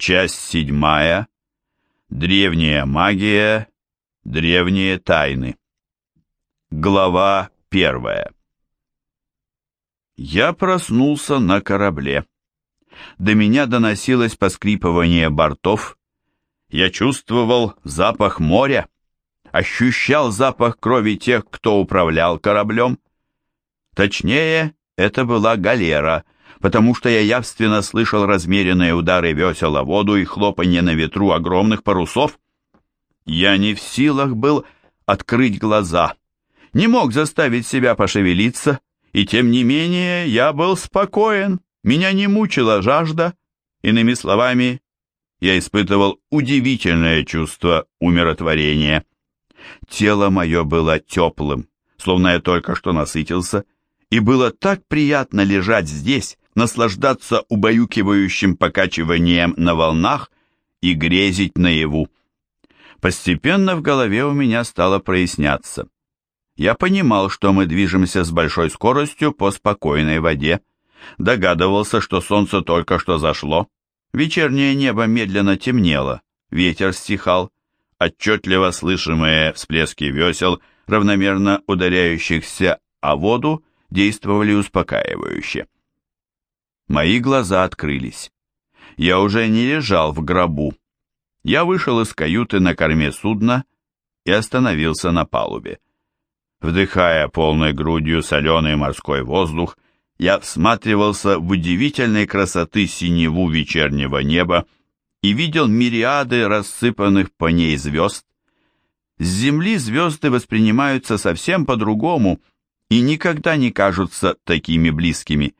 Часть седьмая. Древняя магия. Древние тайны. Глава первая. Я проснулся на корабле. До меня доносилось поскрипывание бортов. Я чувствовал запах моря, ощущал запах крови тех, кто управлял кораблем. Точнее, это была галера, потому что я явственно слышал размеренные удары весел о воду и хлопанье на ветру огромных парусов. Я не в силах был открыть глаза, не мог заставить себя пошевелиться, и тем не менее я был спокоен, меня не мучила жажда, иными словами, я испытывал удивительное чувство умиротворения. Тело мое было теплым, словно я только что насытился, и было так приятно лежать здесь, наслаждаться убаюкивающим покачиванием на волнах и грезить наяву. Постепенно в голове у меня стало проясняться. Я понимал, что мы движемся с большой скоростью по спокойной воде, догадывался, что солнце только что зашло, вечернее небо медленно темнело, ветер стихал, отчетливо слышимые всплески весел, равномерно ударяющихся о воду, действовали успокаивающе. Мои глаза открылись. Я уже не лежал в гробу. Я вышел из каюты на корме судна и остановился на палубе. Вдыхая полной грудью соленый морской воздух, я всматривался в удивительной красоты синеву вечернего неба и видел мириады рассыпанных по ней звезд. С земли звезды воспринимаются совсем по-другому и никогда не кажутся такими близкими.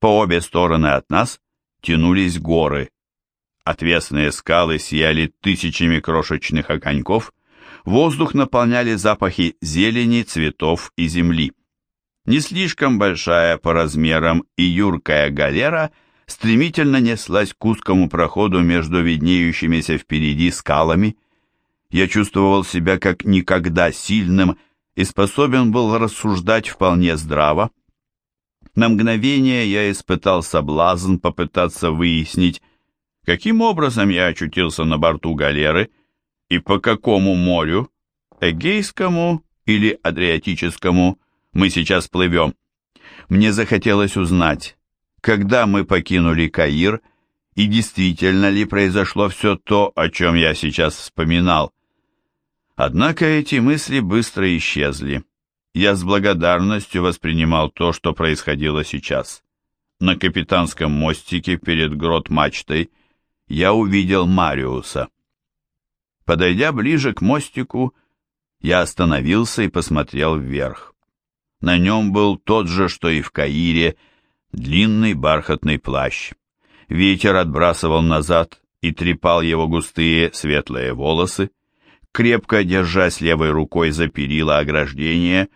По обе стороны от нас тянулись горы. Отвесные скалы сияли тысячами крошечных огоньков, воздух наполняли запахи зелени, цветов и земли. Не слишком большая по размерам и юркая галера стремительно неслась к узкому проходу между виднеющимися впереди скалами. Я чувствовал себя как никогда сильным и способен был рассуждать вполне здраво. На мгновение я испытал соблазн попытаться выяснить, каким образом я очутился на борту галеры и по какому морю, Эгейскому или Адриатическому, мы сейчас плывем. Мне захотелось узнать, когда мы покинули Каир и действительно ли произошло все то, о чем я сейчас вспоминал. Однако эти мысли быстро исчезли. Я с благодарностью воспринимал то, что происходило сейчас. На капитанском мостике перед грот-мачтой я увидел Мариуса. Подойдя ближе к мостику, я остановился и посмотрел вверх. На нем был тот же, что и в Каире, длинный бархатный плащ. Ветер отбрасывал назад и трепал его густые светлые волосы. Крепко держась левой рукой за перила ограждения,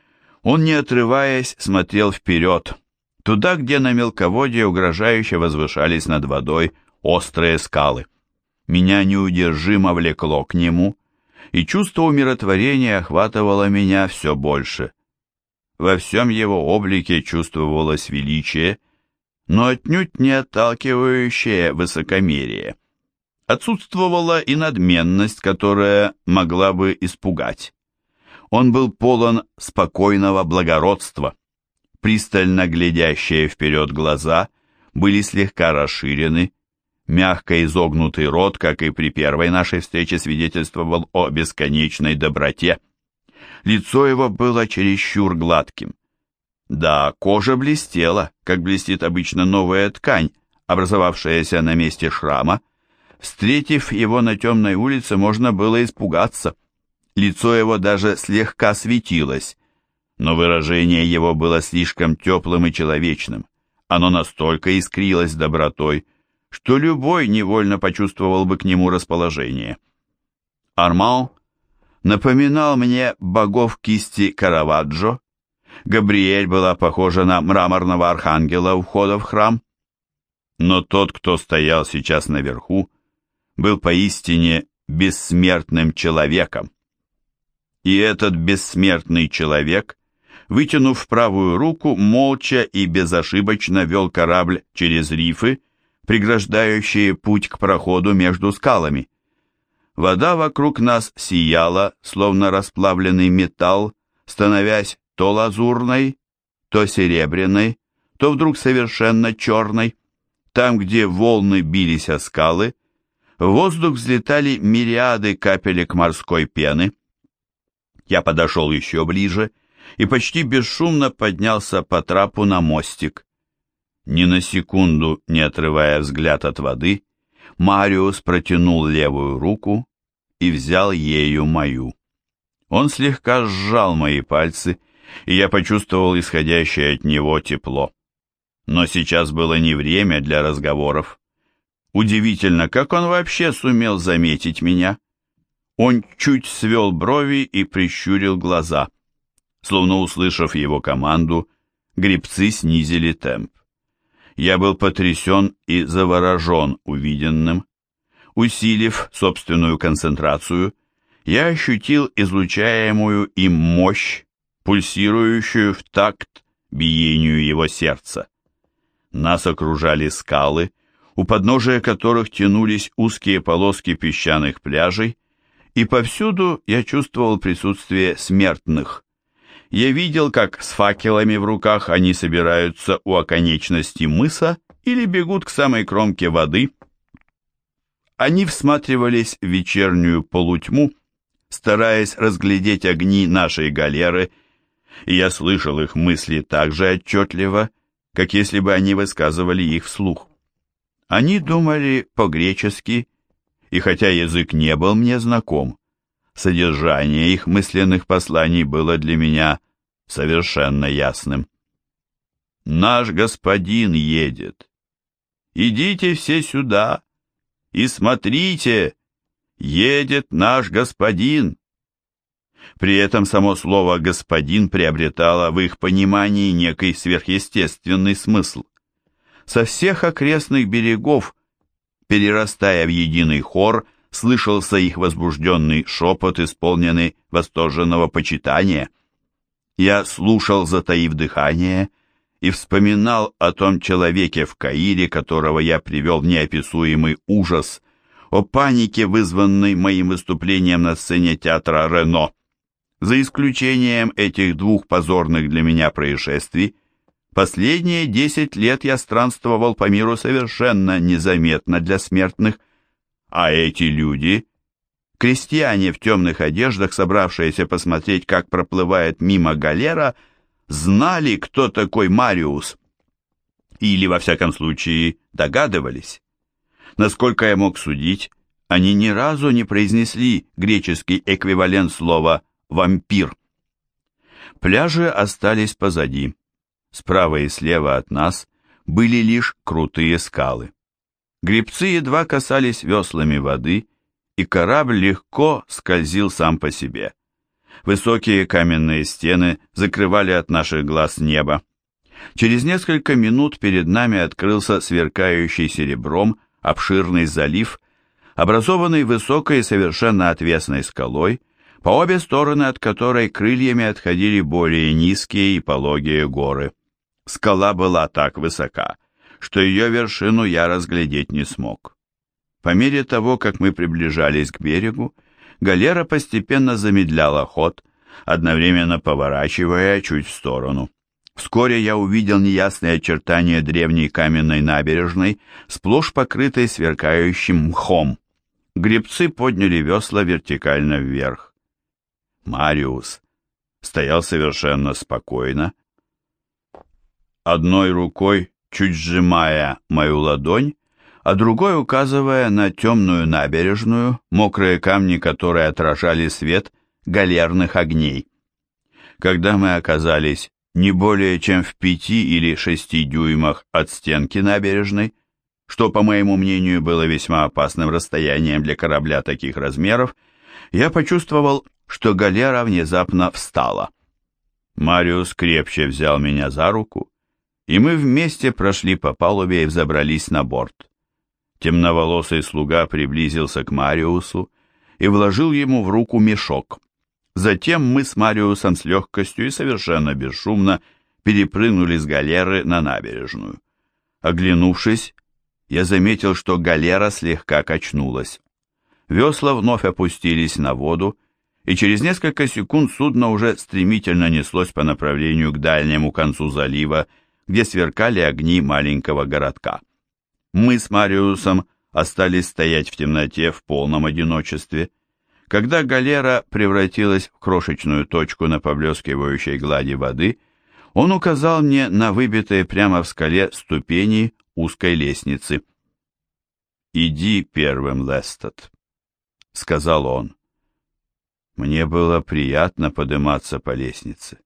он, не отрываясь, смотрел вперед, туда, где на мелководье угрожающе возвышались над водой острые скалы. Меня неудержимо влекло к нему, и чувство умиротворения охватывало меня все больше. Во всем его облике чувствовалось величие, но отнюдь не отталкивающее высокомерие отсутствовала и надменность, которая могла бы испугать. Он был полон спокойного благородства. Пристально глядящие вперед глаза были слегка расширены, мягко изогнутый рот, как и при первой нашей встрече, свидетельствовал о бесконечной доброте. Лицо его было чересчур гладким. Да, кожа блестела, как блестит обычно новая ткань, образовавшаяся на месте шрама, Встретив его на темной улице, можно было испугаться. Лицо его даже слегка светилось, но выражение его было слишком теплым и человечным. Оно настолько искрилось добротой, что любой невольно почувствовал бы к нему расположение. Арман напоминал мне богов кисти Караваджо. Габриэль была похожа на мраморного архангела у входа в храм. Но тот, кто стоял сейчас наверху, был поистине бессмертным человеком. И этот бессмертный человек, вытянув правую руку, молча и безошибочно вел корабль через рифы, преграждающие путь к проходу между скалами. Вода вокруг нас сияла, словно расплавленный металл, становясь то лазурной, то серебряной, то вдруг совершенно черной. Там, где волны бились о скалы, в воздух взлетали мириады капелек морской пены. Я подошел еще ближе и почти бесшумно поднялся по трапу на мостик. Ни на секунду не отрывая взгляд от воды, Мариус протянул левую руку и взял ею мою. Он слегка сжал мои пальцы, и я почувствовал исходящее от него тепло. Но сейчас было не время для разговоров. Удивительно, как он вообще сумел заметить меня. Он чуть свел брови и прищурил глаза. Словно услышав его команду, грибцы снизили темп. Я был потрясен и заворожен увиденным. Усилив собственную концентрацию, я ощутил излучаемую им мощь, пульсирующую в такт биению его сердца. Нас окружали скалы, у подножия которых тянулись узкие полоски песчаных пляжей, и повсюду я чувствовал присутствие смертных. Я видел, как с факелами в руках они собираются у оконечности мыса или бегут к самой кромке воды. Они всматривались в вечернюю полутьму, стараясь разглядеть огни нашей галеры, и я слышал их мысли так же отчетливо, как если бы они высказывали их вслух. Они думали по-гречески, и хотя язык не был мне знаком, содержание их мысленных посланий было для меня совершенно ясным. «Наш господин едет. Идите все сюда и смотрите, едет наш господин». При этом само слово «господин» приобретало в их понимании некий сверхъестественный смысл. Со всех окрестных берегов, перерастая в единый хор, слышался их возбужденный шепот, исполненный восторженного почитания. Я слушал, затаив дыхание, и вспоминал о том человеке в Каире, которого я привел в неописуемый ужас, о панике, вызванной моим выступлением на сцене театра Рено. За исключением этих двух позорных для меня происшествий, последние десять лет я странствовал по миру совершенно незаметно для смертных, а эти люди, крестьяне в темных одеждах, собравшиеся посмотреть, как проплывает мимо галера, знали, кто такой Мариус. Или, во всяком случае, догадывались. Насколько я мог судить, они ни разу не произнесли греческий эквивалент слова вампир. Пляжи остались позади. Справа и слева от нас были лишь крутые скалы. Гребцы едва касались веслами воды, и корабль легко скользил сам по себе. Высокие каменные стены закрывали от наших глаз небо. Через несколько минут перед нами открылся сверкающий серебром обширный залив, образованный высокой и совершенно отвесной скалой, по обе стороны от которой крыльями отходили более низкие и пологие горы. Скала была так высока, что ее вершину я разглядеть не смог. По мере того, как мы приближались к берегу, галера постепенно замедляла ход, одновременно поворачивая чуть в сторону. Вскоре я увидел неясные очертания древней каменной набережной, сплошь покрытой сверкающим мхом. Гребцы подняли весла вертикально вверх. Мариус стоял совершенно спокойно, одной рукой чуть сжимая мою ладонь, а другой указывая на темную набережную, мокрые камни которые отражали свет галерных огней. Когда мы оказались не более чем в пяти или шести дюймах от стенки набережной, что, по моему мнению, было весьма опасным расстоянием для корабля таких размеров, я почувствовал что галера внезапно встала. Мариус крепче взял меня за руку, и мы вместе прошли по палубе и взобрались на борт. Темноволосый слуга приблизился к Мариусу и вложил ему в руку мешок. Затем мы с Мариусом с легкостью и совершенно бесшумно перепрыгнули с галеры на набережную. Оглянувшись, я заметил, что галера слегка качнулась. Весла вновь опустились на воду, и через несколько секунд судно уже стремительно неслось по направлению к дальнему концу залива, где сверкали огни маленького городка. Мы с Мариусом остались стоять в темноте в полном одиночестве. Когда галера превратилась в крошечную точку на поблескивающей глади воды, он указал мне на выбитые прямо в скале ступени узкой лестницы. «Иди первым, Лестед», — сказал он. Мне было приятно подниматься по лестнице.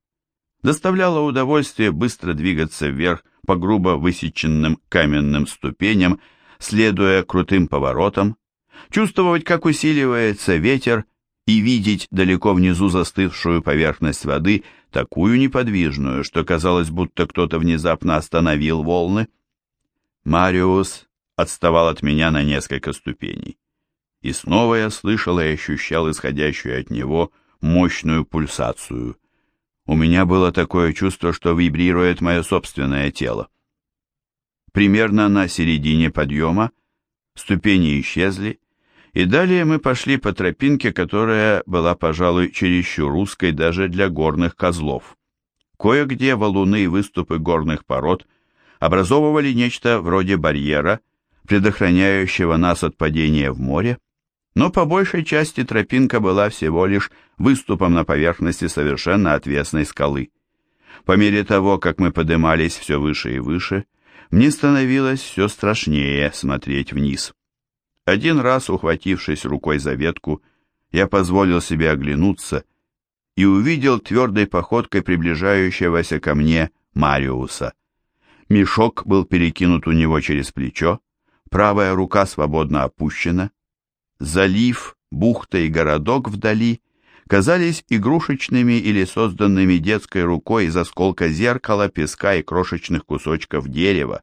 Доставляло удовольствие быстро двигаться вверх по грубо высеченным каменным ступеням, следуя крутым поворотам, чувствовать, как усиливается ветер, и видеть далеко внизу застывшую поверхность воды, такую неподвижную, что казалось, будто кто-то внезапно остановил волны. Мариус отставал от меня на несколько ступеней. И снова я слышал и ощущал исходящую от него мощную пульсацию. У меня было такое чувство, что вибрирует мое собственное тело. Примерно на середине подъема ступени исчезли, и далее мы пошли по тропинке, которая была, пожалуй, чересчур узкой даже для горных козлов. Кое-где валуны и выступы горных пород образовывали нечто вроде барьера, предохраняющего нас от падения в море, но по большей части тропинка была всего лишь выступом на поверхности совершенно отвесной скалы. По мере того, как мы поднимались все выше и выше, мне становилось все страшнее смотреть вниз. Один раз, ухватившись рукой за ветку, я позволил себе оглянуться и увидел твердой походкой приближающегося ко мне Мариуса. Мешок был перекинут у него через плечо, правая рука свободно опущена. Залив, бухта и городок вдали казались игрушечными или созданными детской рукой из осколка зеркала, песка и крошечных кусочков дерева.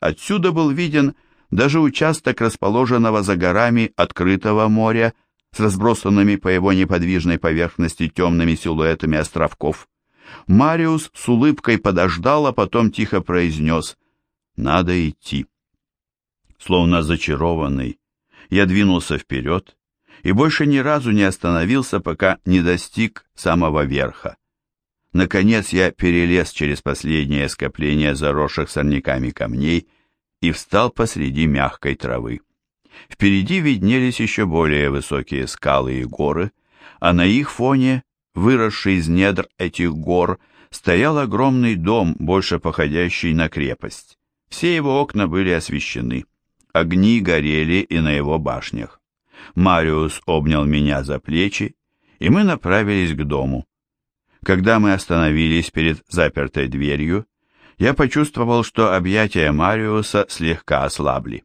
Отсюда был виден даже участок расположенного за горами открытого моря с разбросанными по его неподвижной поверхности темными силуэтами островков. Мариус с улыбкой подождал, а потом тихо произнес «Надо идти». Словно зачарованный, я двинулся вперед и больше ни разу не остановился, пока не достиг самого верха. Наконец я перелез через последнее скопление заросших сорняками камней и встал посреди мягкой травы. Впереди виднелись еще более высокие скалы и горы, а на их фоне, выросший из недр этих гор, стоял огромный дом, больше походящий на крепость. Все его окна были освещены. Огни горели и на его башнях. Мариус обнял меня за плечи, и мы направились к дому. Когда мы остановились перед запертой дверью, я почувствовал, что объятия Мариуса слегка ослабли.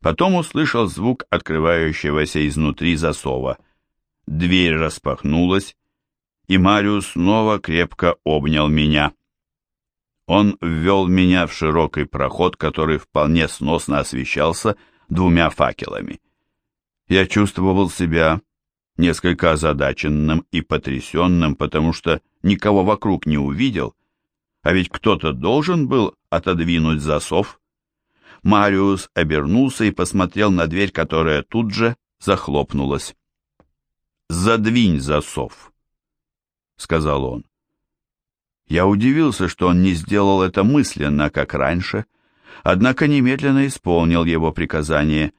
Потом услышал звук открывающегося изнутри засова. Дверь распахнулась, и Мариус снова крепко обнял меня. Он ввел меня в широкий проход, который вполне сносно освещался двумя факелами. Я чувствовал себя несколько озадаченным и потрясенным, потому что никого вокруг не увидел, а ведь кто-то должен был отодвинуть засов. Мариус обернулся и посмотрел на дверь, которая тут же захлопнулась. «Задвинь засов», — сказал он. Я удивился, что он не сделал это мысленно, как раньше, однако немедленно исполнил его приказание.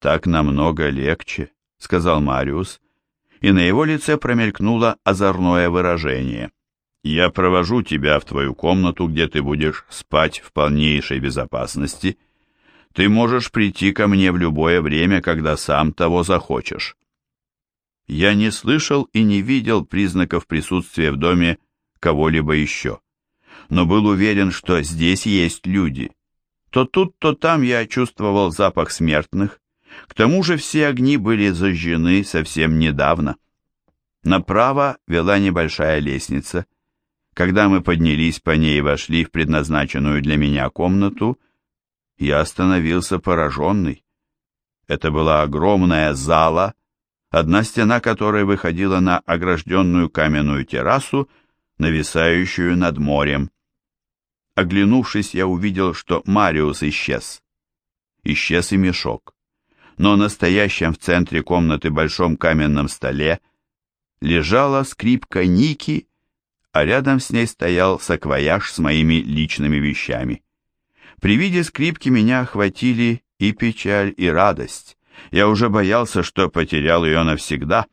«Так намного легче», — сказал Мариус, и на его лице промелькнуло озорное выражение. «Я провожу тебя в твою комнату, где ты будешь спать в полнейшей безопасности. Ты можешь прийти ко мне в любое время, когда сам того захочешь». Я не слышал и не видел признаков присутствия в доме кого-либо еще. Но был уверен, что здесь есть люди. То тут, то там я чувствовал запах смертных. К тому же все огни были зажжены совсем недавно. Направо вела небольшая лестница. Когда мы поднялись по ней и вошли в предназначенную для меня комнату, я остановился пораженный. Это была огромная зала, одна стена которой выходила на огражденную каменную террасу, нависающую над морем. Оглянувшись, я увидел, что Мариус исчез. исчез и мешок. Но на стоящем в центре комнаты большом каменном столе лежала скрипка Ники, а рядом с ней стоял саквояж с моими личными вещами. При виде скрипки меня охватили и печаль, и радость. Я уже боялся, что потерял ее навсегда.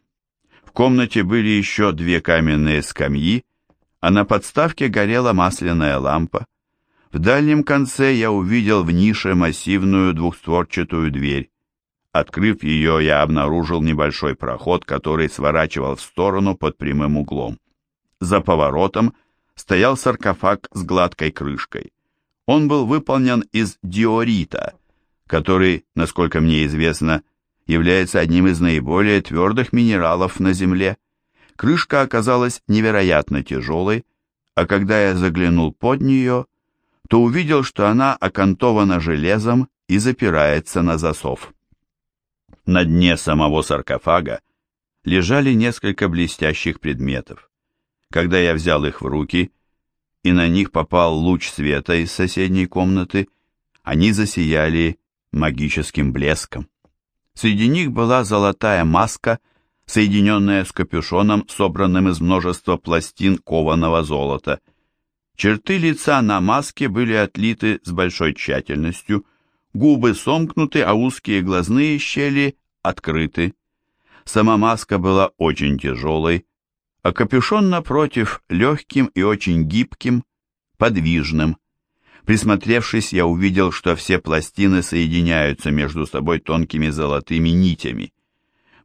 В комнате были еще две каменные скамьи, а на подставке горела масляная лампа. В дальнем конце я увидел в нише массивную двухстворчатую дверь. Открыв ее, я обнаружил небольшой проход, который сворачивал в сторону под прямым углом. За поворотом стоял саркофаг с гладкой крышкой. Он был выполнен из диорита, который, насколько мне известно, является одним из наиболее твердых минералов на Земле. Крышка оказалась невероятно тяжелой, а когда я заглянул под нее, то увидел, что она окантована железом и запирается на засов. На дне самого саркофага лежали несколько блестящих предметов. Когда я взял их в руки, и на них попал луч света из соседней комнаты, они засияли магическим блеском. Среди них была золотая маска, соединенная с капюшоном, собранным из множества пластин кованого золота. Черты лица на маске были отлиты с большой тщательностью, губы сомкнуты, а узкие глазные щели открыты. Сама маска была очень тяжелой, а капюшон, напротив, легким и очень гибким, подвижным. Присмотревшись, я увидел, что все пластины соединяются между собой тонкими золотыми нитями.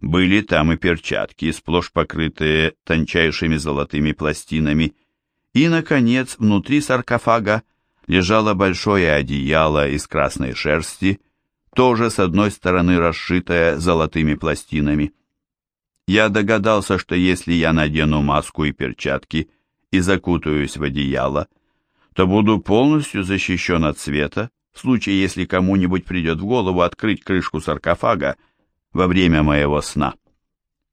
Были там и перчатки, сплошь покрытые тончайшими золотыми пластинами, и, наконец, внутри саркофага лежало большое одеяло из красной шерсти, тоже с одной стороны расшитое золотыми пластинами. Я догадался, что если я надену маску и перчатки и закутаюсь в одеяло, то буду полностью защищен от света, в случае, если кому-нибудь придет в голову открыть крышку саркофага во время моего сна.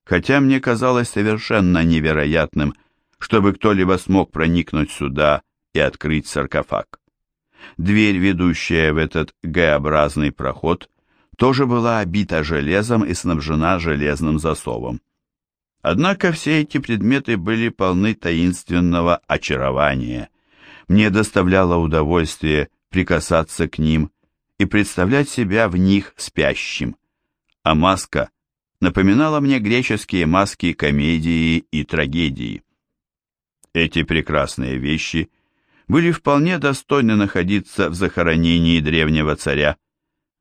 Хотя мне казалось совершенно невероятным, чтобы кто-либо смог проникнуть сюда и открыть саркофаг. Дверь, ведущая в этот Г-образный проход, тоже была обита железом и снабжена железным засовом. Однако все эти предметы были полны таинственного очарования. Мне доставляло удовольствие прикасаться к ним и представлять себя в них спящим. А маска напоминала мне греческие маски комедии и трагедии. Эти прекрасные вещи были вполне достойны находиться в захоронении древнего царя.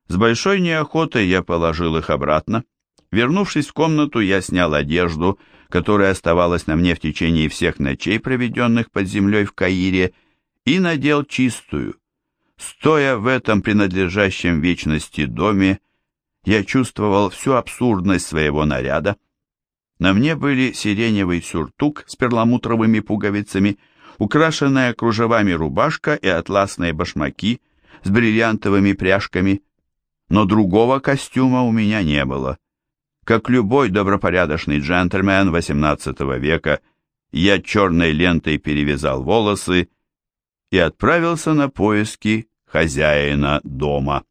С большой неохотой я положил их обратно. Вернувшись в комнату, я снял одежду, которая оставалась на мне в течение всех ночей, проведенных под землей в Каире, и надел чистую. Стоя в этом принадлежащем вечности доме, я чувствовал всю абсурдность своего наряда. На мне были сиреневый сюртук с перламутровыми пуговицами, украшенная кружевами рубашка и атласные башмаки с бриллиантовыми пряжками, но другого костюма у меня не было. Как любой добропорядочный джентльмен XVIII века, я черной лентой перевязал волосы и отправился на поиски хозяина дома.